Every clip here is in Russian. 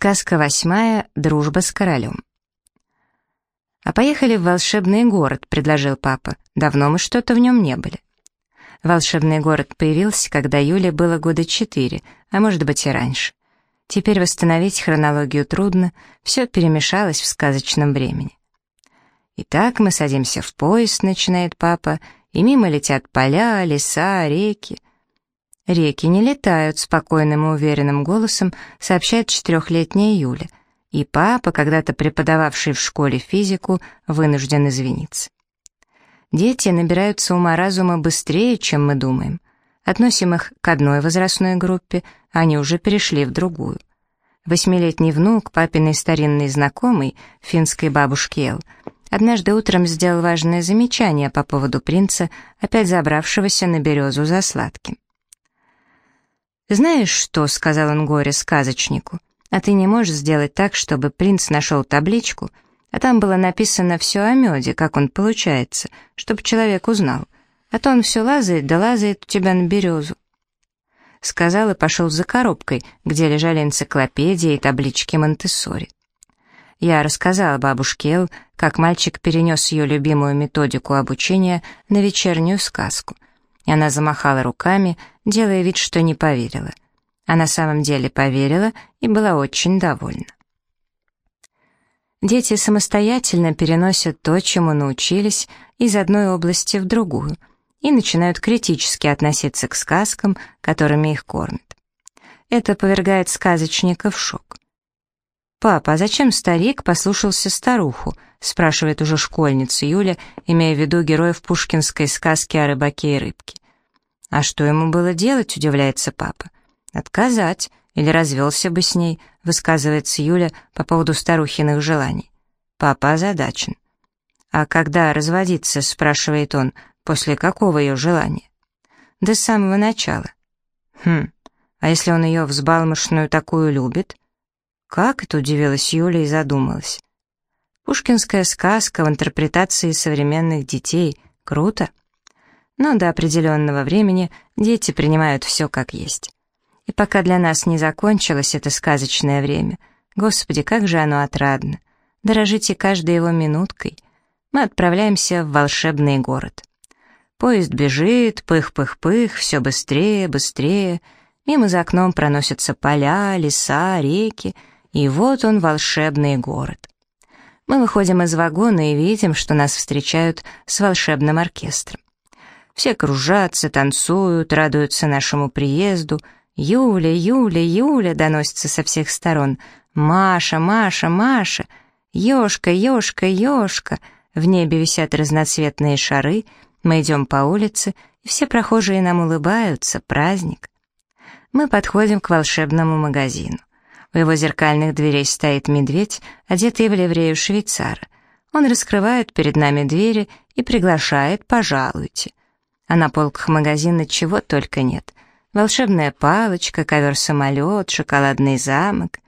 Сказка восьмая «Дружба с королем». «А поехали в волшебный город», — предложил папа. «Давно мы что-то в нем не были». Волшебный город появился, когда Юле было года четыре, а может быть и раньше. Теперь восстановить хронологию трудно, все перемешалось в сказочном времени. «Итак, мы садимся в поезд», — начинает папа, и мимо летят поля, леса, реки. «Реки не летают», — спокойным и уверенным голосом сообщает четырехлетняя Юля. И папа, когда-то преподававший в школе физику, вынужден извиниться. Дети набираются ума-разума быстрее, чем мы думаем. Относим их к одной возрастной группе, они уже перешли в другую. Восьмилетний внук, папиной старинный знакомый, финской бабушки Эл, однажды утром сделал важное замечание по поводу принца, опять забравшегося на березу за сладким. «Знаешь что?» — сказал он горе-сказочнику. «А ты не можешь сделать так, чтобы принц нашел табличку, а там было написано все о меде, как он получается, чтобы человек узнал. А то он все лазает да лазает у тебя на березу». Сказал и пошел за коробкой, где лежали энциклопедии и таблички Монтессори. Я рассказала бабушке Эл, как мальчик перенес ее любимую методику обучения на вечернюю сказку — и она замахала руками, делая вид, что не поверила. А на самом деле поверила и была очень довольна. Дети самостоятельно переносят то, чему научились, из одной области в другую, и начинают критически относиться к сказкам, которыми их кормят. Это повергает сказочника в шок. «Папа, а зачем старик послушался старуху?» — спрашивает уже школьница Юля, имея в виду героев пушкинской сказки о рыбаке и рыбке. «А что ему было делать?» — удивляется папа. «Отказать, или развелся бы с ней», — высказывается Юля по поводу старухиных желаний. Папа озадачен. «А когда разводиться?» — спрашивает он. «После какого ее желания?» «До самого начала». «Хм, а если он ее взбалмошную такую любит?» «Как?» — это удивилась Юля и задумалась. Пушкинская сказка в интерпретации современных детей. Круто. Но до определенного времени дети принимают все как есть. И пока для нас не закончилось это сказочное время, Господи, как же оно отрадно! Дорожите каждой его минуткой. Мы отправляемся в волшебный город. Поезд бежит, пых-пых-пых, все быстрее, быстрее. Мимо за окном проносятся поля, леса, реки, и вот он, волшебный город. Мы выходим из вагона и видим, что нас встречают с волшебным оркестром. Все кружатся, танцуют, радуются нашему приезду. «Юля, Юля, Юля!» доносится со всех сторон. «Маша, Маша, Маша!» «Ёшка, ёшка, ёшка!» В небе висят разноцветные шары. Мы идем по улице, и все прохожие нам улыбаются. Праздник. Мы подходим к волшебному магазину. У его зеркальных дверей стоит медведь, одетый в ливрею швейцара. Он раскрывает перед нами двери и приглашает «пожалуйте». А на полках магазина чего только нет. Волшебная палочка, ковер-самолет, шоколадный замок.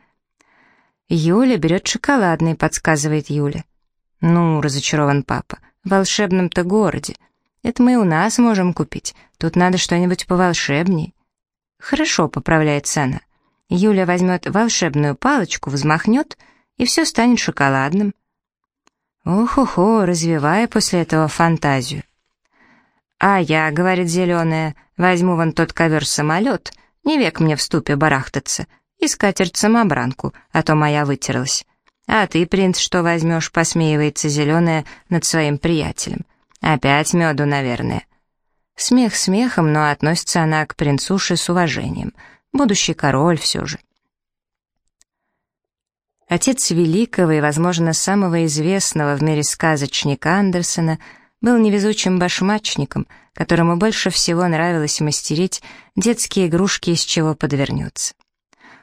Юля берет шоколадный, подсказывает Юля. Ну, разочарован папа, в волшебном-то городе. Это мы у нас можем купить, тут надо что-нибудь поволшебней. Хорошо, поправляется она. Юля возьмет волшебную палочку, взмахнет, и все станет шоколадным. Ох-охо, развивая после этого фантазию. «А я, — говорит зеленая, — возьму вон тот ковер-самолет, не век мне в ступе барахтаться, и скатерть-самобранку, а то моя вытерлась. А ты, принц, что возьмешь, — посмеивается зеленая над своим приятелем. Опять меду, наверное». Смех смехом, но относится она к принцуше с уважением. Будущий король все же. Отец великого и, возможно, самого известного в мире сказочника Андерсона — был невезучим башмачником, которому больше всего нравилось мастерить детские игрушки, из чего подвернется.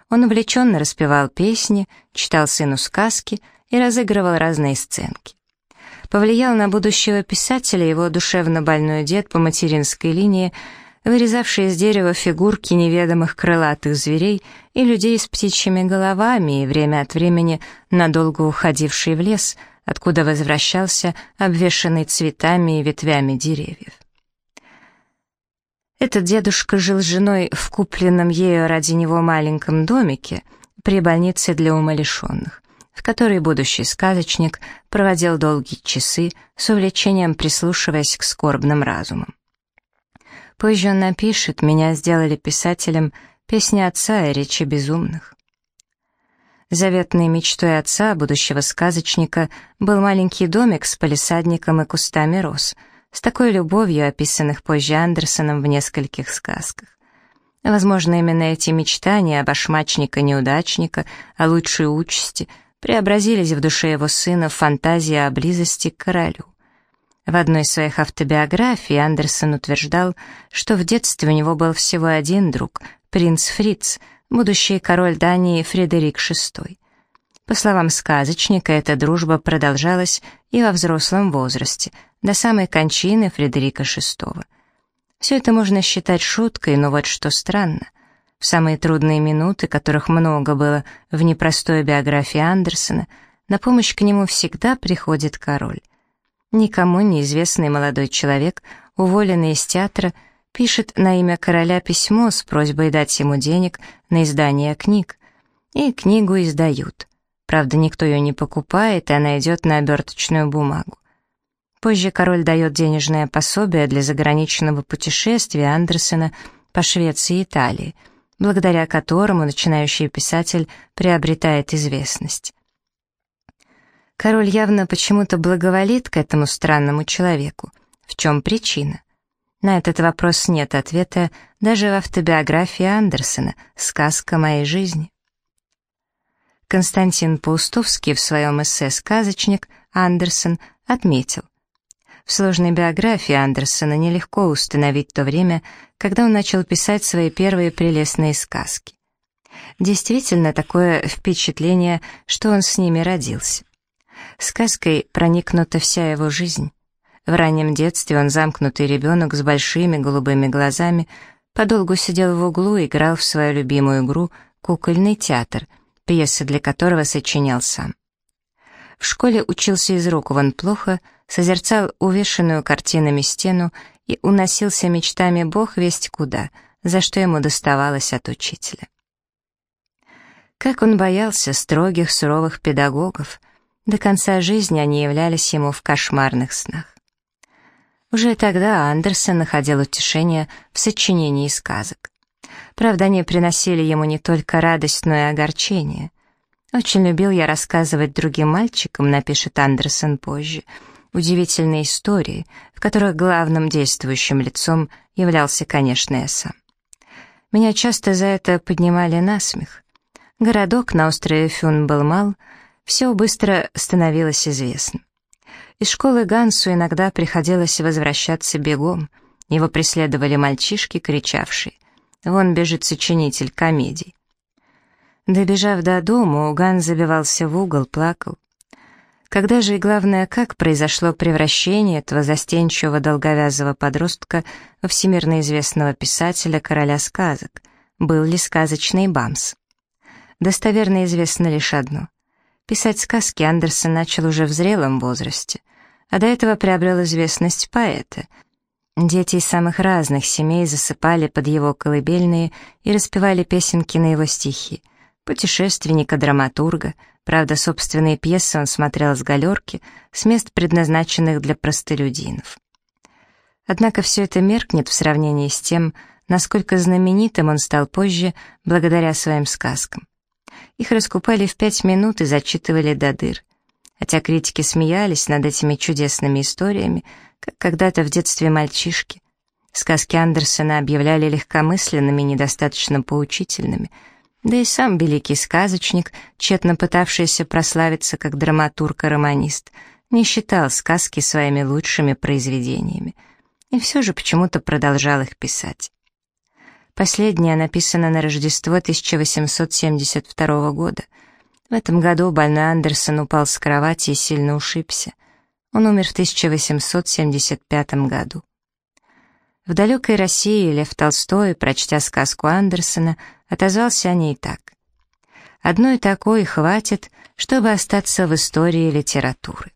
Он увлеченно распевал песни, читал сыну сказки и разыгрывал разные сценки. Повлиял на будущего писателя его душевно больной дед по материнской линии, вырезавший из дерева фигурки неведомых крылатых зверей и людей с птичьими головами и время от времени надолго уходивший в лес — откуда возвращался обвешанный цветами и ветвями деревьев. Этот дедушка жил с женой в купленном ею ради него маленьком домике, при больнице для умалишенных, в которой будущий сказочник проводил долгие часы с увлечением прислушиваясь к скорбным разумам. Позже он напишет «Меня сделали писателем песни отца и речи безумных». Заветной мечтой отца, будущего сказочника, был маленький домик с палисадником и кустами роз, с такой любовью, описанных позже Андерсоном в нескольких сказках. Возможно, именно эти мечтания башмачника-неудачника о лучшей участи преобразились в душе его сына в фантазии о близости к королю. В одной из своих автобиографий Андерсон утверждал, что в детстве у него был всего один друг, принц Фриц, будущий король Дании Фредерик VI. По словам сказочника, эта дружба продолжалась и во взрослом возрасте, до самой кончины Фредерика VI. Все это можно считать шуткой, но вот что странно. В самые трудные минуты, которых много было в непростой биографии Андерсона, на помощь к нему всегда приходит король. Никому неизвестный молодой человек, уволенный из театра, пишет на имя короля письмо с просьбой дать ему денег на издание книг. И книгу издают. Правда, никто ее не покупает, и она идет на оберточную бумагу. Позже король дает денежное пособие для заграничного путешествия Андерсена по Швеции и Италии, благодаря которому начинающий писатель приобретает известность. Король явно почему-то благоволит к этому странному человеку. В чем причина? На этот вопрос нет ответа даже в автобиографии Андерсена «Сказка моей жизни». Константин Паустовский в своем эссе «Сказочник» Андерсон отметил, в сложной биографии Андерсона нелегко установить то время, когда он начал писать свои первые прелестные сказки. Действительно, такое впечатление, что он с ними родился. Сказкой проникнута вся его жизнь. В раннем детстве он замкнутый ребенок с большими голубыми глазами, подолгу сидел в углу и играл в свою любимую игру «Кукольный театр», пьесы для которого сочинял сам. В школе учился из рук вон плохо — созерцал увешанную картинами стену и уносился мечтами бог весть куда, за что ему доставалось от учителя. Как он боялся строгих, суровых педагогов, до конца жизни они являлись ему в кошмарных снах. Уже тогда Андерсон находил утешение в сочинении сказок. Правда, они приносили ему не только радость, но и огорчение. «Очень любил я рассказывать другим мальчикам», — напишет Андерсон позже, — удивительные истории, в которых главным действующим лицом являлся, конечно, я сам. Меня часто за это поднимали на смех. Городок на острове Фюн был мал, все быстро становилось известно. Из школы Гансу иногда приходилось возвращаться бегом. Его преследовали мальчишки, кричавшие «Вон бежит сочинитель комедий». Добежав до дома, Ганс забивался в угол, плакал. Когда же и главное, как произошло превращение этого застенчивого долговязого подростка во всемирно известного писателя короля сказок? Был ли сказочный Бамс? Достоверно известно лишь одно. Писать сказки Андерсон начал уже в зрелом возрасте, а до этого приобрел известность поэта. Дети из самых разных семей засыпали под его колыбельные и распевали песенки на его стихи. Путешественника, драматурга — Правда, собственные пьесы он смотрел с галерки, с мест, предназначенных для простолюдинов. Однако все это меркнет в сравнении с тем, насколько знаменитым он стал позже благодаря своим сказкам. Их раскупали в пять минут и зачитывали до дыр. Хотя критики смеялись над этими чудесными историями, как когда-то в детстве мальчишки. Сказки Андерсона объявляли легкомысленными и недостаточно поучительными — да и сам великий сказочник, тщетно пытавшийся прославиться как драматург и романист, не считал сказки своими лучшими произведениями. И все же почему-то продолжал их писать. Последняя написана на Рождество 1872 года. В этом году больной Андерсон упал с кровати и сильно ушибся. Он умер в 1875 году. В далекой России Лев Толстой, прочтя сказку Андерсона, отозвался о ней так. «Одной такой хватит, чтобы остаться в истории литературы».